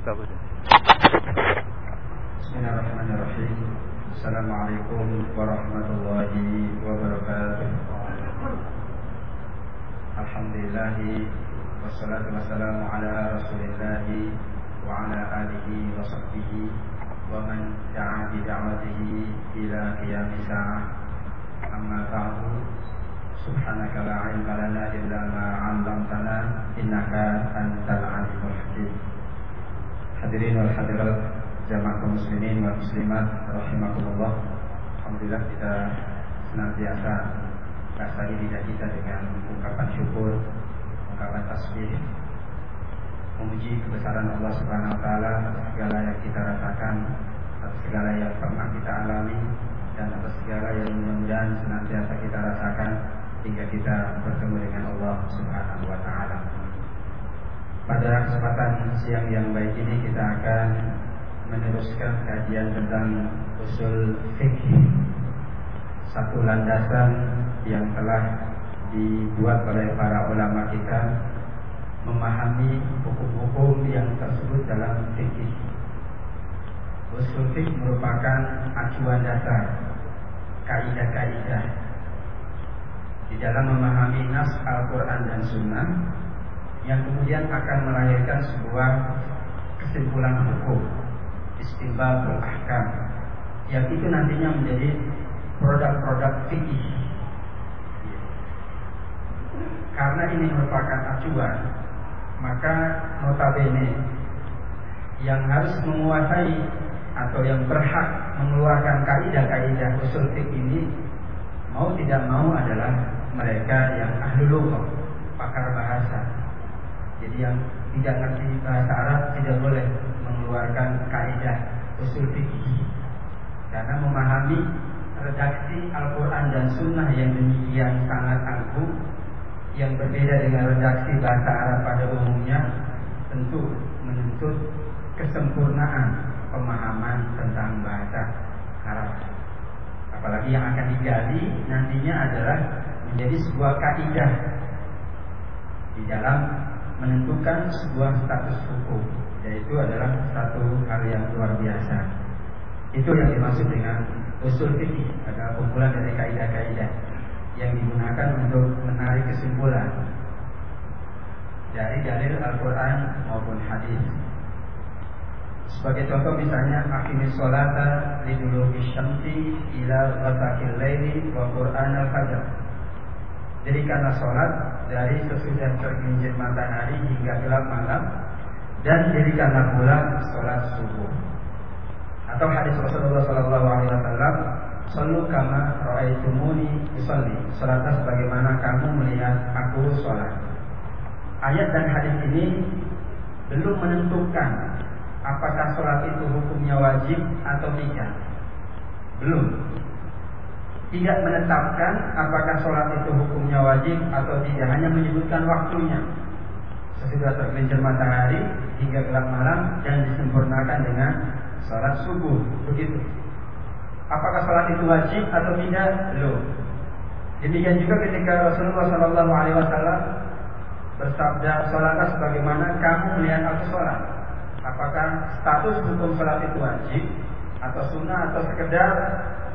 bagus. Bismillahirrahmanirrahim. Assalamualaikum warahmatullahi wabarakatuh. Alhamdulillah wassalatu wassalamu ala Rasulillah wa ala alihi wa sahbihi wa man da'a bi da'watihi ila qiyamis sa'ah. Amma ba'du. Subhanaka la ilma lana illa ma 'allamtana innaka antal alimul hakim. Hadirin wal hadirat jamaah kaum muslimin wal muslimat rahimakumullah. Alhamdulillah kita senantiasa basahi lidah kita dengan ungkapan syukur, ungkapan tasbih, memuji kebesaran Allah Subhanahu wa taala atas segala yang kita rasakan, atas segala yang pernah kita alami dan atas segala yang mudah-mudahan senantiasa kita rasakan hingga kita bertemu dengan Allah Subhanahu wa taala. Pada kesempatan siang yang baik ini kita akan meneruskan kajian tentang usul fikih satu landasan yang telah dibuat oleh para ulama kita memahami hukum-hukum yang tersebut dalam fikih. Usul fikih merupakan acuan dasar kaidah-kaidah di dalam memahami nas Al-Quran dan Sunnah yang kemudian akan melahirkan sebuah kesimpulan hukum istimbabul ahkam yang itu nantinya menjadi produk-produk fikih. Karena ini merupakan acuan, maka notabene yang harus menguasai atau yang berhak mengeluarkan kaidah-kaidah usul fikih ini mau tidak mau adalah mereka yang ahli pakar bahasa. Jadi yang tidak ngerti bahasa Arab tidak boleh mengeluarkan kaidah usul fikih karena memahami redaksi Al-Quran dan Sunnah yang demikian sangat agung yang berbeda dengan redaksi bahasa Arab pada umumnya tentu menuntut kesempurnaan pemahaman tentang bahasa Arab. Apalagi yang akan digali nantinya adalah menjadi sebuah kaidah di dalam menentukan sebuah status hukum yaitu adalah satu hal yang luar biasa. Itu yang dimaksud dengan usul fikih adalah kumpulan dari kaidah-kaidah yang digunakan untuk menarik kesimpulan dari dalil Al-Quran maupun hadis. Sebagai contoh misalnya akimis sholata liduluki syamsi ila ghasakil laili wa Quran al-fajr. Jadi karena sholat dari sesudah tergelincir matahari hingga gelap malam dan jadikanlah pula sholat subuh. Atau hadis Rasulullah Sallallahu Alaihi Wasallam, "Sallu kama raaitumuni usolli." Salatlah sebagaimana kamu melihat aku sholat. Ayat dan hadis ini belum menentukan apakah sholat itu hukumnya wajib atau tidak. Belum. Tidak menetapkan apakah sholat itu hukumnya wajib atau tidak. Hanya menyebutkan waktunya. Sesudah tergelincir matahari hingga gelap malam dan disempurnakan dengan sholat subuh. Begitu. Apakah sholat itu wajib atau tidak? Belum. Demikian juga ketika Rasulullah Shallallahu Alaihi Wasallam bersabda, sholatlah sebagaimana kamu melihat aku sholat. Apakah status hukum sholat itu wajib atau sunnah atau sekedar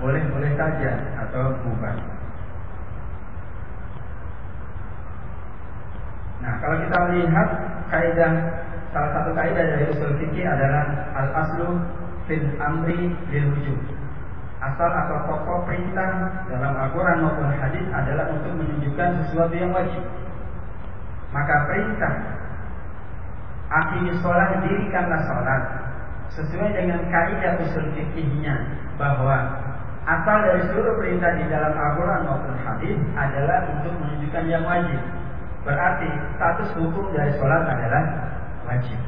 boleh-boleh saja atau bukan? Nah, kalau kita melihat kaidah salah satu kaidah dari usul fikih adalah al aslu fil amri lil wujud. Asal atau pokok perintah dalam Al-Quran maupun hadis adalah untuk menunjukkan sesuatu yang wajib. Maka perintah akhiri sholat dirikanlah sholat sesuai dengan kaidah usul fikihnya bahwa asal dari seluruh perintah di dalam Al-Quran maupun hadis adalah untuk menunjukkan yang wajib. Berarti status hukum dari sholat adalah wajib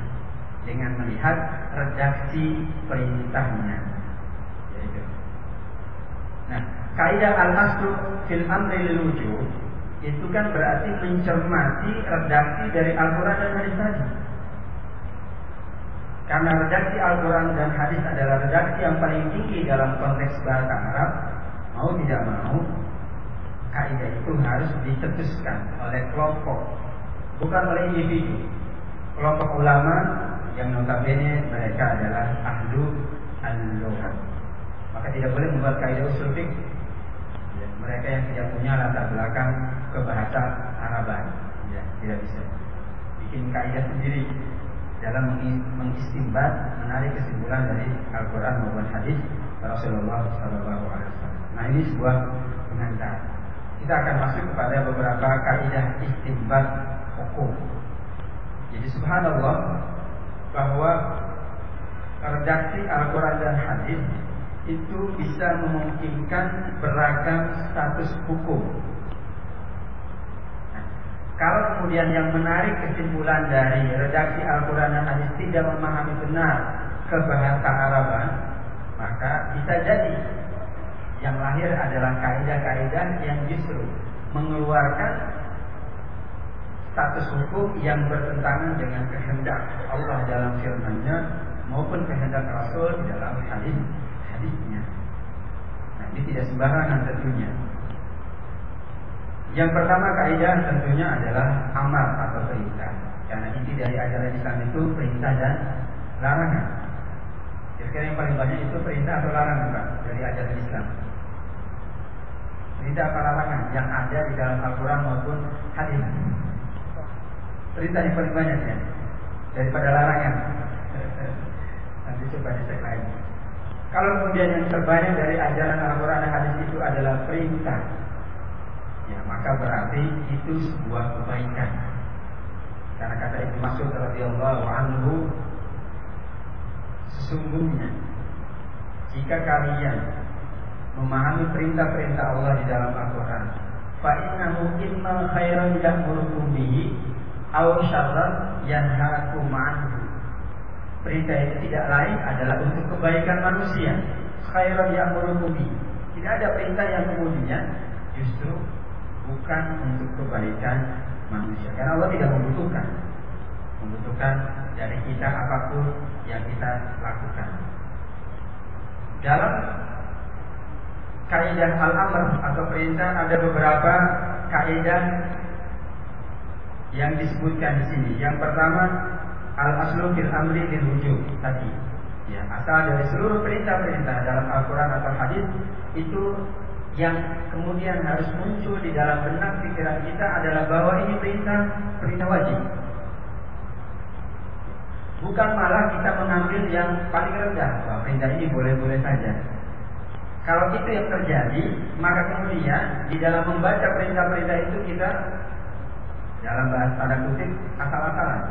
dengan melihat redaksi perintahnya. Nah, kaidah al-aslu fil amri lil itu kan berarti mencermati redaksi dari Al-Quran dan hadis tadi. Karena redaksi Al-Quran dan hadis adalah redaksi yang paling tinggi dalam konteks bahasa Arab, mau tidak mau, kaidah itu harus dicetuskan oleh kelompok, bukan oleh individu. Kelompok ulama yang notabene mereka adalah ahlu al Maka tidak boleh membuat kaidah usul fiqh ya, mereka yang tidak punya latar belakang kebahasa Araban. Ya, tidak bisa. Bikin kaidah sendiri dalam mengistimbat menarik kesimpulan dari Al-Quran maupun hadis Rasulullah Shallallahu Alaihi Wasallam. Nah ini sebuah pengantar. Kita akan masuk kepada beberapa kaidah istimbat hukum. Jadi subhanallah bahwa redaksi Al-Quran dan hadis itu bisa memungkinkan beragam status hukum. Kalau kemudian yang menarik kesimpulan dari redaksi Al-Quran dan hadis tidak memahami benar kebahasa Araban, maka bisa jadi yang lahir adalah kaidah-kaidah yang justru mengeluarkan status hukum yang bertentangan dengan kehendak Allah dalam firman-Nya maupun kehendak Rasul dalam hadis hadisnya. Nah, ini tidak sembarangan tentunya. Yang pertama kaidah tentunya adalah amar atau perintah. Karena inti dari ajaran Islam itu perintah dan larangan. Kira-kira yang paling banyak itu perintah atau larangan Pak dari ajaran Islam. Perintah apa larangan yang ada di dalam Al-Quran maupun hadis. Perintah yang paling banyak ya daripada larangan. Nanti coba dicek lagi. Kalau kemudian yang terbanyak dari ajaran Al-Quran dan hadis itu adalah perintah, ya maka berarti itu sebuah kebaikan. Karena kata Ibnu Mas'ud radhiyallahu anhu, sesungguhnya jika kalian memahami perintah-perintah Allah di dalam Al-Quran, fa innahu imma khairan ya'murukum bihi aw syarran yanhaakum anhu. Perintah itu tidak lain adalah untuk kebaikan manusia. Khairan ya'murukum Tidak ada perintah yang kemudian justru bukan untuk kebaikan manusia. Karena Allah tidak membutuhkan membutuhkan dari kita apa pun yang kita lakukan. Dalam kaidah al-amr atau perintah ada beberapa kaidah yang disebutkan di sini. Yang pertama al aslu fil amri bil wujub tadi. Ya, asal dari seluruh perintah-perintah dalam Al-Qur'an atau hadis itu yang kemudian harus muncul di dalam benak pikiran kita adalah bahwa ini perintah perintah wajib. Bukan malah kita mengambil yang paling rendah bahwa perintah ini boleh-boleh saja. Kalau itu yang terjadi, maka kemudian di dalam membaca perintah-perintah itu kita dalam bahasa tanda kutip asal-asalan.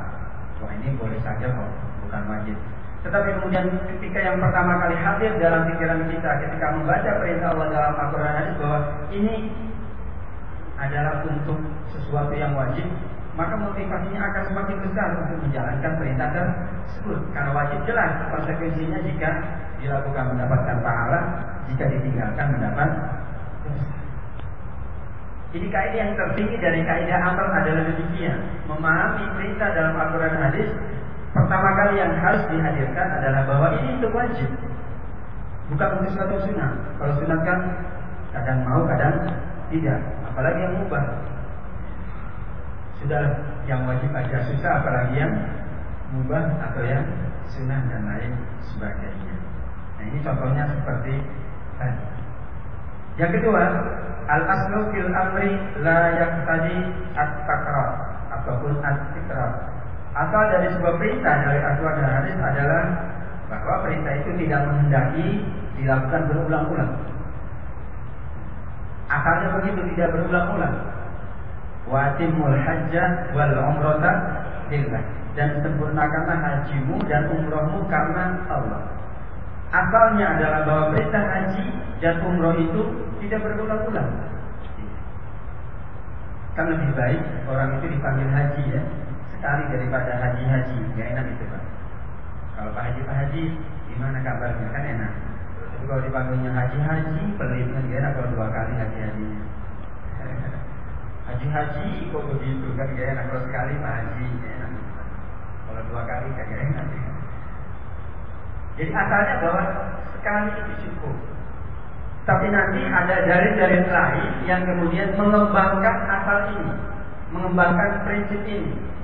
Wah ini boleh saja kok, bukan wajib. Tetapi kemudian ketika yang pertama kali hadir dalam pikiran kita ketika membaca perintah Allah dalam Al-Quran hadis bahwa ini adalah untuk sesuatu yang wajib, maka motivasinya akan semakin besar untuk menjalankan perintah tersebut. Karena wajib jelas konsekuensinya jika dilakukan mendapatkan pahala, jika ditinggalkan mendapat jadi kaidah yang tertinggi dari kaidah amal adalah demikian. Memahami perintah dalam Al-Quran hadis Pertama kali yang harus dihadirkan adalah bahwa ini untuk wajib. Bukan untuk suatu sunnah. Kalau sunnah kan kadang mau kadang tidak. Apalagi yang mubah. Sudah yang wajib aja susah Apalagi yang mubah atau yang sunnah dan lain sebagainya. Nah ini contohnya seperti tadi. Yang kedua Al aslu fil amri la yaqtadi at-takrar ataupun at-tikrar. Asal dari sebuah perintah dari Al-Quran dan hadis adalah bahwa perintah itu tidak menghendaki dilakukan berulang-ulang. Asalnya begitu tidak berulang-ulang. Watimul hajjah wal umrata lillah dan sempurnakanlah hajimu dan umrohmu karena Allah. Asalnya adalah bahwa perintah haji dan umroh itu tidak berulang-ulang. Kan lebih baik orang itu dipanggil haji ya sekali daripada haji-haji. Gak enak itu pak. Kalau Pak Haji Pak Haji gimana kabarnya kan enak. Tapi kalau dipanggilnya haji-haji pelit kan gak enak kalau dua kali haji-hajinya. Haji-haji kok begitu kan gak enak kalau sekali Pak Haji gak enak. Kalau dua kali gak enak. Jadi asalnya bahwa sekali itu cukup. Tapi nanti ada dalil-dalil lain yang kemudian mengembangkan asal ini, mengembangkan prinsip ini.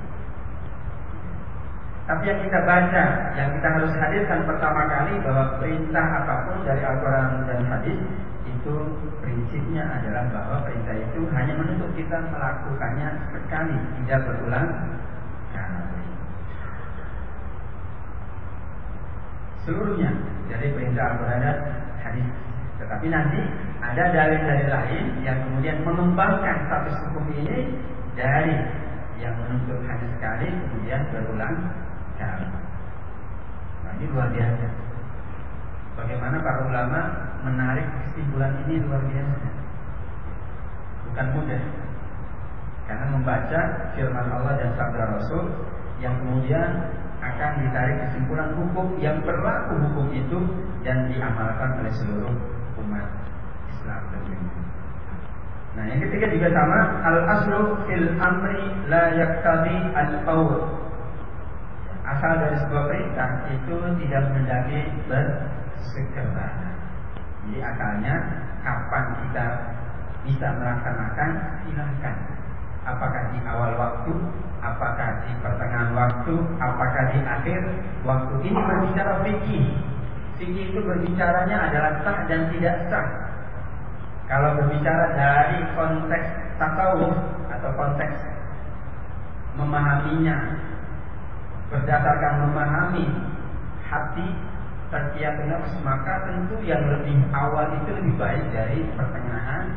Tapi yang kita baca, yang kita harus hadirkan pertama kali bahwa perintah apa pun dari Al-Quran dan Hadis itu prinsipnya adalah bahwa perintah itu hanya menuntut kita melakukannya sekali, tidak berulang kali. Seluruhnya dari perintah Al-Quran dan Hadis. Tetapi nanti ada dalil-dalil lain yang kemudian mengembangkan status hukum ini dari yang menuntut hanya sekali kemudian berulang kali. Nah ini luar biasa. Bagaimana para ulama menarik kesimpulan ini luar biasa. Bukan mudah. Karena membaca firman Allah dan sabda Rasul yang kemudian akan ditarik kesimpulan hukum yang berlaku hukum itu dan diamalkan oleh seluruh umat Islam tentunya. Nah, yang ketiga juga sama al aslu fil amri la yaktadi al qawl. Asal dari sebuah perintah itu tidak mendaki bersegera. Jadi akalnya kapan kita bisa melaksanakan silahkan. Apakah di awal waktu, apakah di pertengahan waktu, apakah di akhir waktu. Ini berbicara fikih. Fikih itu berbicaranya adalah sah dan tidak sah. Kalau berbicara dari konteks tasawuf atau konteks memahaminya berdasarkan memahami hati terkiat nafs maka tentu yang lebih awal itu lebih baik dari pertengahan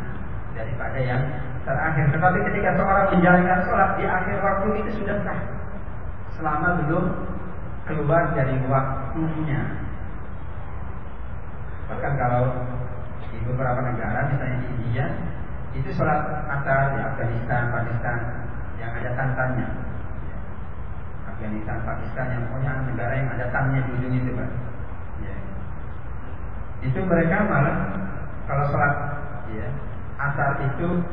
daripada yang terakhir. Tetapi ketika seorang menjalankan sholat di akhir waktu itu sudah sah selama belum keluar dari waktunya. Bahkan kalau di beberapa negara misalnya di India itu sholat asar di Afghanistan, Pakistan yang ada tantannya. Afghanistan, Pakistan yang punya negara yang ada tannya di ujung itu, Pak. Ya. Itu mereka malah kalau sholat ya, asar itu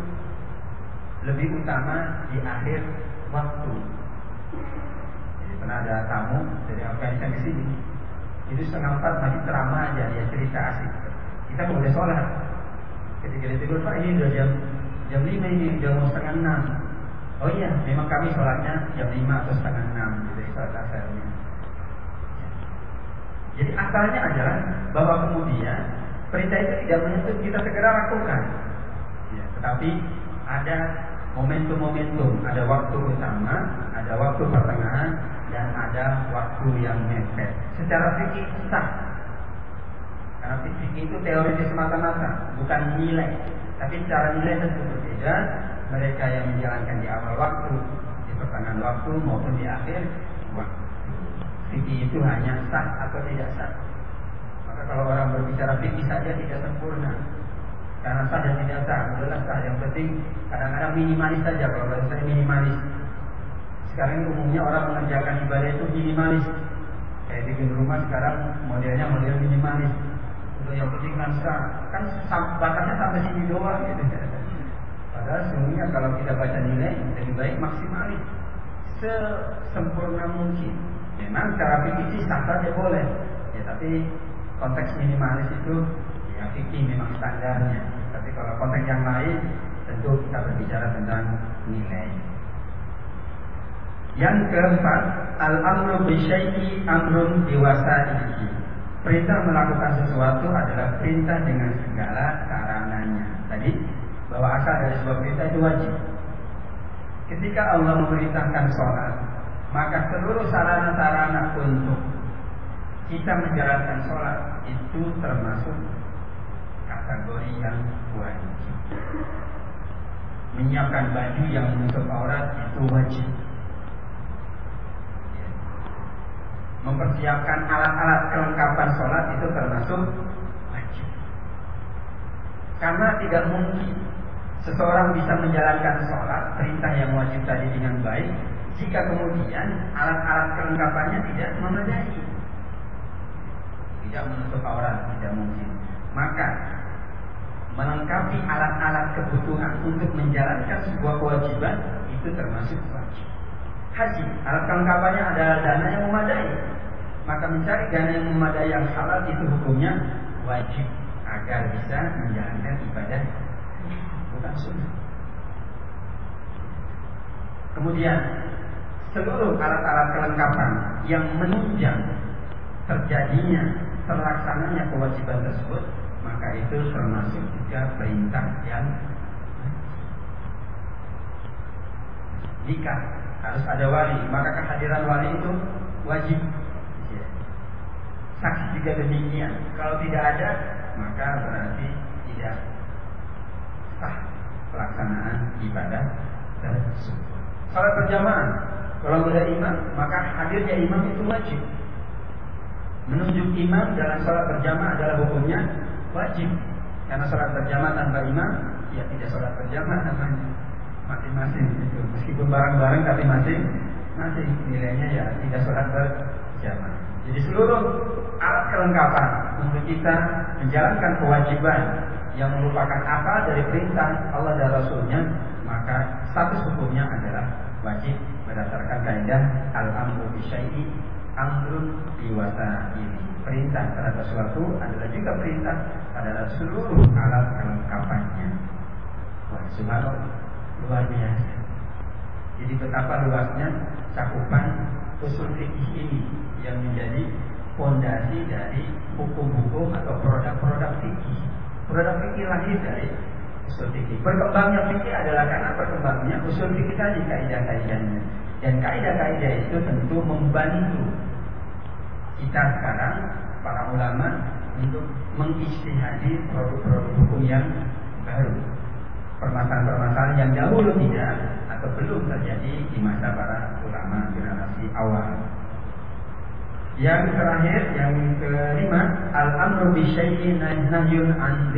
lebih utama di akhir waktu. Jadi pernah ada tamu dari Afghanistan ke sini, itu setengah empat masih ceramah aja dia cerita asik. Kita boleh sholat. Ketika dia tidur, Pak ini udah jam jam lima ini mau setengah enam. Oh iya, memang kami sholatnya jam lima atau setengah enam, jadi sholat asarnya. Jadi asalnya adalah bahwa kemudian perintah itu tidak menuntut kita segera lakukan, ya, tetapi ada momentum-momentum, ada waktu utama, ada waktu pertengahan, dan ada waktu yang mepet. Secara fikih sah. Karena fikih itu teoritis semata-mata, bukan nilai. Tapi secara nilai tentu berbeda. Mereka yang menjalankan di awal waktu, di pertengahan waktu maupun di akhir waktu. Fikih itu hanya sah atau tidak sah. Maka kalau orang berbicara fikih saja tidak sempurna. Karena sah dan tidak sah, adalah sah. Yang penting kadang-kadang minimalis saja kalau bahasa saya minimalis. Sekarang umumnya orang mengerjakan ibadah itu minimalis. Kayak bikin rumah sekarang modelnya model minimalis. Untuk yang penting kan sah, kan batasnya sampai sini doang gitu. Padahal sesungguhnya kalau kita baca nilai lebih baik maksimalis sesempurna mungkin. Memang cara fikih sah saja boleh, ya tapi konteks minimalis itu ya fikih memang standarnya. Tapi kalau konteks yang lain tentu kita berbicara tentang nilai. Yang keempat, al-amru bisyai'i amrun ini. Perintah melakukan sesuatu adalah perintah dengan segala bahwa asal dari sebuah perintah itu wajib. Ketika Allah memerintahkan sholat, maka seluruh sarana-sarana untuk kita menjalankan sholat itu termasuk kategori yang wajib. Menyiapkan baju yang menutup aurat itu wajib. Mempersiapkan alat-alat kelengkapan sholat itu termasuk wajib. Karena tidak mungkin seseorang bisa menjalankan sholat perintah yang wajib tadi dengan baik jika kemudian alat-alat kelengkapannya tidak memadai tidak menutup aurat tidak mungkin. Maka melengkapi alat-alat kebutuhan untuk menjalankan sebuah kewajiban itu termasuk wajib. Haji alat kelengkapannya adalah dana yang memadai. Maka mencari dana yang memadai yang halal itu hukumnya wajib agar bisa menjalankan ibadah bukan sunnah. Kemudian seluruh alat-alat kelengkapan yang menunjang terjadinya terlaksananya kewajiban tersebut maka itu termasuk juga perintah yang jika harus ada wali. Maka kehadiran wali itu wajib. Saksi juga demikian. Kalau tidak ada maka berarti tidak sah pelaksanaan ibadah tersebut salat berjamaah. Kalau tidak imam maka hadirnya imam itu wajib. Menunjuk imam dalam salat berjamaah adalah hukumnya wajib. Karena salat berjamaah tanpa imam ya tidak salat berjamaah namanya. Masing-masing itu. Meskipun bareng-bareng tapi masing masing nilainya ya tidak salat berjamaah. Jadi seluruh alat kelengkapan untuk kita menjalankan kewajiban yang merupakan apa dari perintah Allah dan Rasulnya maka status hukumnya adalah wajib berdasarkan kaidah al-amru bisyai'i amrun biwasa ini perintah terhadap sesuatu adalah juga perintah adalah seluruh alat kelengkapannya. Wah subhanallah luar biasa. Jadi betapa luasnya cakupan usul fikih ini yang menjadi fondasi dari hukum-hukum atau produk-produk fikih produk fikih lahir dari usul fikih berkembangnya fikih adalah karena berkembangnya usul fikih tadi kaidah-kaidahnya dan kaidah-kaidah itu tentu membantu kita sekarang para ulama untuk mengistihadi produk-produk hukum yang baru. Permasalahan-permasalahan yang dahulu tidak atau belum terjadi di masa para ulama generasi awal. Yang terakhir, yang kelima, al-amru bi syai'in nahyun an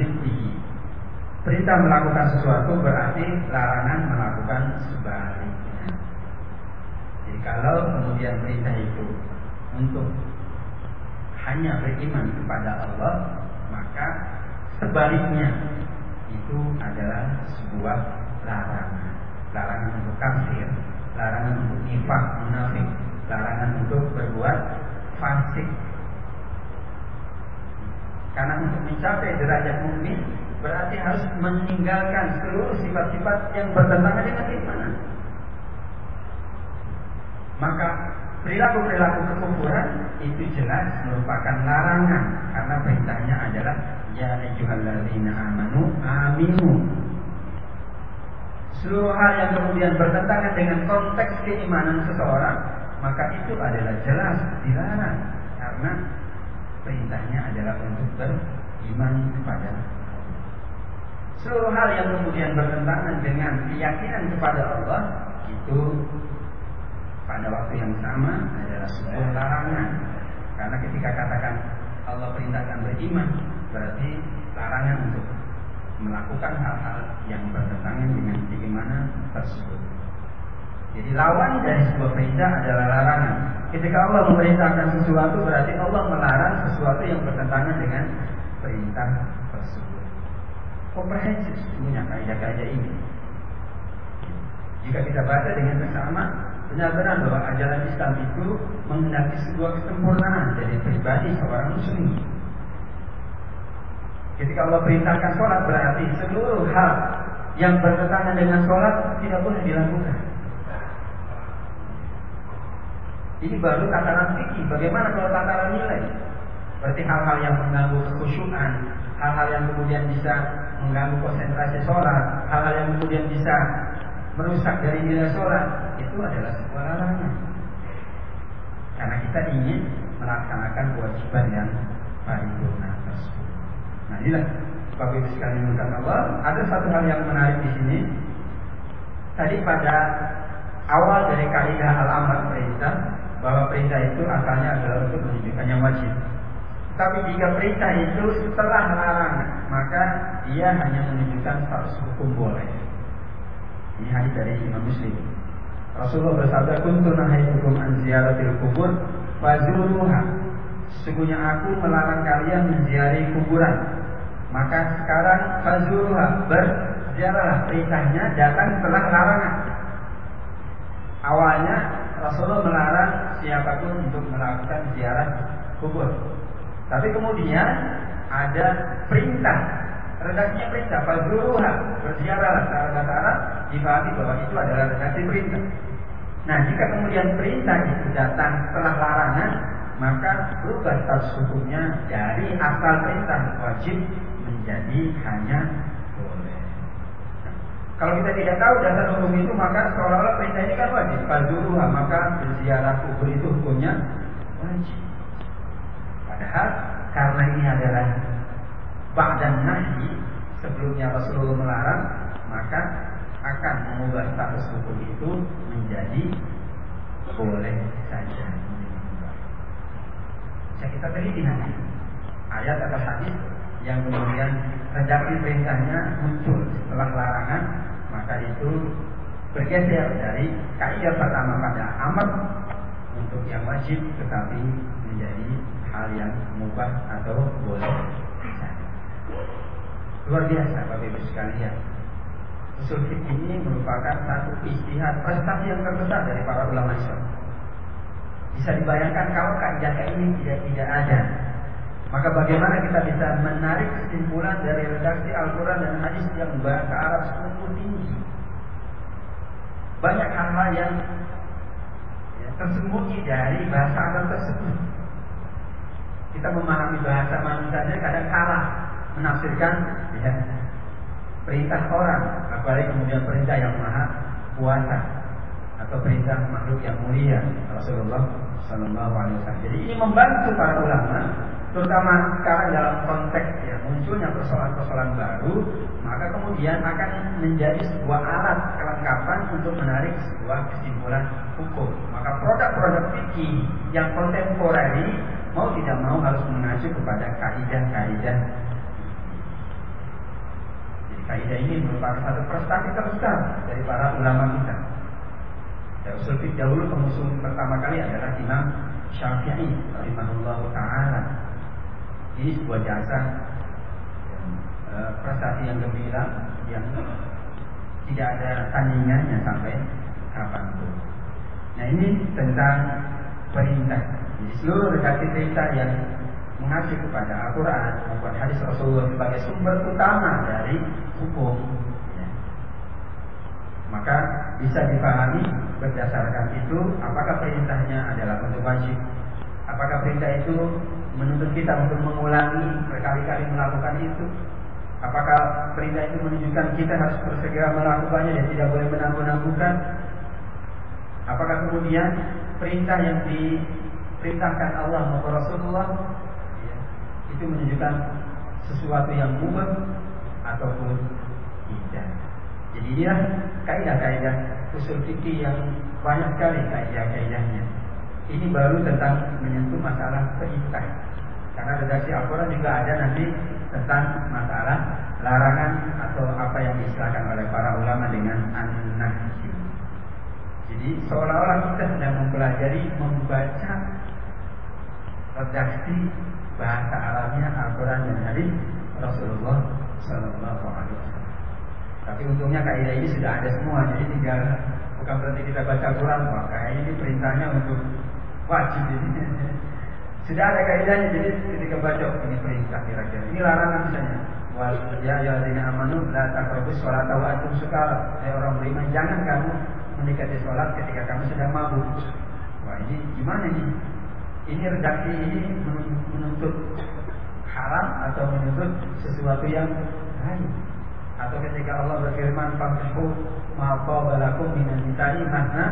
Perintah melakukan sesuatu berarti larangan melakukan sebaliknya. Jadi kalau kemudian perintah itu untuk hanya beriman kepada Allah, maka sebaliknya itu adalah sebuah larangan. Larangan untuk kafir, larangan untuk nifak, munafik, larangan untuk berbuat fasik. Karena untuk mencapai derajat mukmin berarti harus meninggalkan seluruh sifat-sifat yang bertentangan dengan iman. Maka perilaku-perilaku kekufuran itu jelas merupakan larangan karena perintahnya adalah ya ayyuhalladzina amanu aminu. Seluruh hal yang kemudian bertentangan dengan konteks keimanan seseorang, maka itu adalah jelas dilarang karena perintahnya adalah untuk beriman kepada Seluruh hal yang kemudian bertentangan dengan keyakinan kepada Allah itu pada waktu yang sama adalah sebuah larangan. Karena ketika katakan Allah perintahkan beriman, berarti larangan untuk melakukan hal-hal yang bertentangan dengan keimanan tersebut. Jadi lawan dari sebuah perintah adalah larangan. Ketika Allah memerintahkan sesuatu berarti Allah melarang sesuatu yang bertentangan dengan perintah tersebut. Komprehensif sebenarnya kaidah-kaidah ini. Jika kita baca dengan bersama benar-benar bahwa ajaran Islam itu menghendaki sebuah kesempurnaan dari pribadi seorang muslim. Ketika Allah perintahkan sholat berarti seluruh hal yang bertentangan dengan sholat tidak boleh dilakukan. Ini baru tataran fikih. Bagaimana kalau tataran nilai? Berarti hal-hal yang mengganggu kekhusyuan, hal-hal yang kemudian bisa mengganggu konsentrasi sholat, hal-hal yang kemudian bisa merusak dari nilai sholat itu adalah sebuah larangan. Karena kita ingin melaksanakan kewajiban yang paripurna tersebut. Nah inilah Bapak Ibu sekalian yang Allah, ada satu hal yang menarik di sini. Tadi pada awal dari kaidah al-amr perintah bahwa perintah itu asalnya adalah untuk menunjukkan yang wajib. Tapi jika perintah itu setelah larangan, maka dia hanya menunjukkan status hukum boleh. Ini hadis dari Imam Muslim. Rasulullah bersabda, "Kuntu nahaitukum an ziyaratil kubur fazuruha." Sesungguhnya aku melarang kalian menziarahi kuburan. Maka sekarang fazuruha berziarah perintahnya datang setelah larangan. Awalnya Rasulullah melarang siapa pun untuk melakukan ziarah kubur. Tapi kemudian ada perintah Redaksinya perintah, fazruha, berziarahlah secara bahasa Arab dipahami bahwa itu adalah redaksi perintah. Nah, jika kemudian perintah itu datang setelah larangan, maka berubah status hukumnya dari asal perintah wajib menjadi hanya. Kalau kita tidak tahu dasar hukum itu, maka seolah-olah perintah ini kan wajib. Fadluha, maka berziarah kubur itu hukumnya wajib. Padahal karena ini adalah ba'dan nahi sebelumnya Rasulullah melarang, maka akan mengubah status hukum itu menjadi boleh saja. Bisa kita teliti nanti ayat atau hadis yang kemudian redaksi perintahnya muncul setelah larangan, maka itu bergeser dari kaidah pertama pada amat untuk yang wajib tetapi menjadi hal yang mubah atau boleh Luar biasa Bapak Ibu sekalian. Usul ini merupakan satu istihad prestasi yang terbesar dari para ulama Islam. Bisa dibayangkan kalau kaidah ini tidak tidak ada, maka bagaimana kita bisa menarik kesimpulan dari redaksi Al-Quran dan hadis yang bahasa Arab sungguh tinggi? Banyak hal-hal yang ya, tersembunyi dari bahasa Arab tersebut. Kita memahami bahasa manusia kadang kalah menafsirkan ya, perintah orang, apalagi kemudian perintah yang maha kuasa atau perintah makhluk yang mulia Rasulullah Sallallahu Alaihi Wasallam. Jadi ini membantu para ulama, terutama sekarang dalam konteks ya munculnya persoalan-persoalan baru, maka kemudian akan menjadi sebuah alat kelengkapan untuk menarik sebuah kesimpulan hukum. Maka produk-produk fikih yang kontemporer mau tidak mau harus mengacu kepada kaidah-kaidah Kaidah ini merupakan satu prestasi terbesar dari para ulama kita. Ya, usul dahulu pengusung pertama kali adalah Imam Syafi'i rahimahullah taala. Ini sebuah jasa e, prestasi yang gembira yang tidak ada tandingannya sampai kapan pun. Nah ini tentang perintah. Di seluruh redaksi perintah yang mengacu kepada Al-Quran maupun hadis Rasulullah sebagai sumber utama dari hukum ya. maka bisa dipahami berdasarkan itu apakah perintahnya adalah untuk wajib apakah perintah itu menuntut kita untuk mengulangi berkali-kali melakukan itu apakah perintah itu menunjukkan kita harus bersegera melakukannya dan tidak boleh menangguh-nangguhkan apakah kemudian perintah yang diperintahkan Allah maupun Rasulullah itu menunjukkan sesuatu yang mubah ataupun tidak. Jadi dia kaidah-kaidah usul fikih yang banyak sekali kaidah-kaidahnya. Ini baru tentang menyentuh masalah perintah. Karena redaksi Al-Quran juga ada nanti tentang masalah larangan atau apa yang diistilahkan oleh para ulama dengan an-nahyu. Jadi seolah-olah kita sedang mempelajari membaca redaksi bahasa Arabnya Al-Quran dan hadis Rasulullah Sallallahu Alaihi Wasallam. Tapi untungnya kaidah ini sudah ada semua, jadi tinggal bukan berarti kita baca Quran, maka ini perintahnya untuk wajib ini. Sudah ada kaidahnya, jadi ketika baca ini perintah kira-kira. Ini larangan misalnya. Wal ya ya dina amanu la taqrabus sholat wa antum sukara. Hai orang beriman, jangan kamu mendekati sholat ketika kamu sedang mabuk. Wah ini gimana nih? Ini redaksi ini menuntut haram atau menuntut sesuatu yang baik. Atau ketika Allah berfirman, "Faqhu ma qabalakum minan nisa'i mahna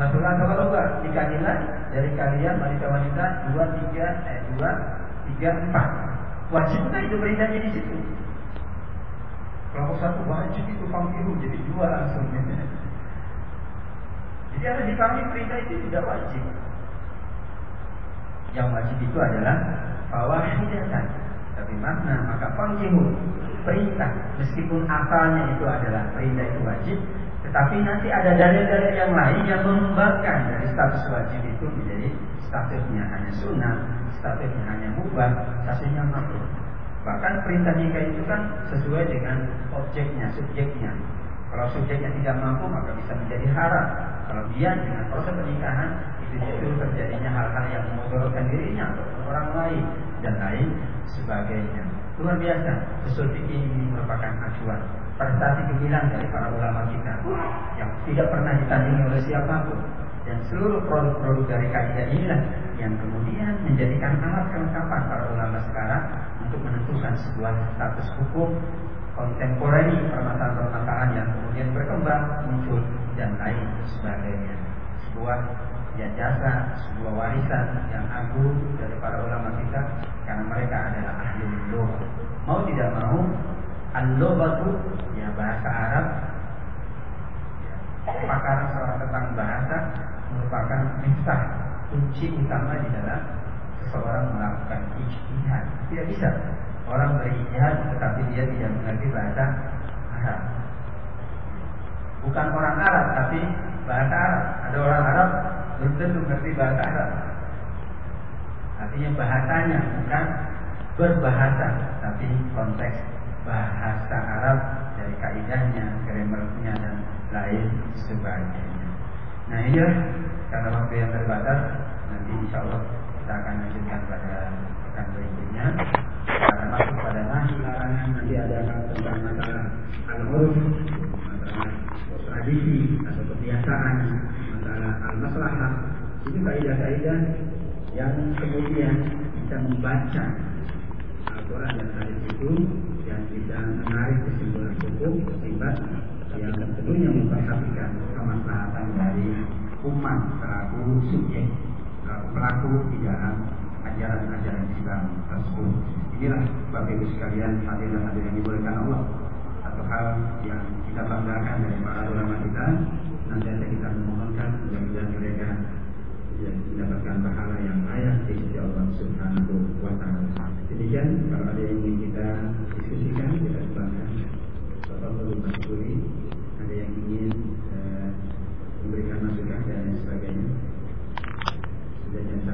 wa thulatha wa ruba." Nikahilah dari kalian wanita-wanita dua tiga eh dua tiga empat. Wajibnya itu perintahnya di situ. Kalau satu wajib itu fangkiru jadi dua langsung. Jadi harus dipahami perintah itu tidak wajib. Yang wajib itu adalah fawahidatan. Tapi makna maka fangkihu perintah meskipun asalnya itu adalah perintah itu wajib tetapi nanti ada dalil-dalil yang lain yang mengembangkan dari status wajib itu menjadi statusnya hanya sunnah, statusnya hanya mubah, statusnya makruh. Bahkan perintah nikah itu kan sesuai dengan objeknya, subjeknya. Kalau subjeknya tidak mampu maka bisa menjadi haram. Kalau dia dengan proses pernikahan itu justru terjadinya hal-hal yang memudaratkan dirinya atau orang lain dan lain sebagainya. Luar biasa, usul ini merupakan acuan prestasi gemilang dari para ulama kita yang tidak pernah ditandingi oleh siapa pun. Dan seluruh produk-produk dari kaidah inilah yang kemudian menjadikan alat kelengkapan para ulama sekarang untuk menentukan sebuah status hukum kontemporeri permasalahan-permasalahan yang kemudian berkembang muncul dan lain sebagainya sebuah ya jasa sebuah warisan yang agung dari para ulama kita karena mereka adalah ahli loh mau tidak mau al-lughatu ya bahasa Arab. Ya, pakar tentang bahasa merupakan misah kunci utama di dalam seseorang melakukan ijtihad. Tidak bisa orang berijtihad tetapi dia tidak mengerti bahasa Arab. Bukan orang Arab tapi bahasa Arab. Ada orang Arab belum tentu mengerti bahasa Arab. Artinya bahasanya bukan berbahasa tapi konteks bahasa Arab dari kaidahnya, grammarnya dan lain sebagainya. Nah iya karena waktu yang terbatas nanti insya Allah kita akan lanjutkan pada pekan berikutnya. Karena masuk pada nahi larangan nanti ada tentang masalah al-uruf, masalah tradisi atau kebiasaan, masalah al-maslahah. Kaidah-kaidah yang kemudian bisa membaca Al-Quran dan hadis itu bisa menarik kesimpulan hukum akibat yang tentunya memperhatikan kemaslahatan dari umat pelaku subjek pelaku di dalam ajaran-ajaran Islam tersebut. Inilah Bapak Ibu sekalian hadir dan hadir yang dibolehkan Allah satu hal yang kita banggakan dari para ulama kita nanti kita memohonkan mudah-mudahan mereka ya, mendapatkan pahala yang layak di sisi Allah Subhanahu wa taala. Demikian kalau ada yang ingin kita diskusikan